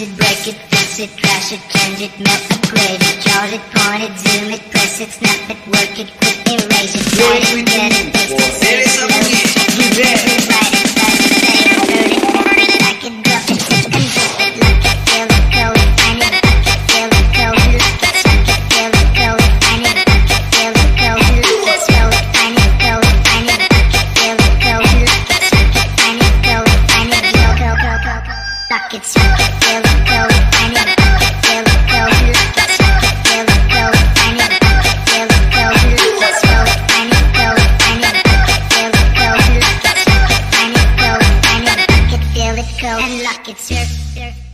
It, break it smash it, crash it, change it, mess it, grade it, chart it, point it, zoom it, press it, snap it, work it, quick erase it, write it, get it, paste it, save it, delete it, use it, rewrite it, fast it, say it, it, burn it, like it, drop it, zip and zip it, feel it, go it, find it, look it, feel it, go it, look it, suck it, feel it, find it, look it, feel it, go it, look it, go it, find it, feel it, find it, go go, go, go, go, it, suck it, feel it. like it, surf, surf.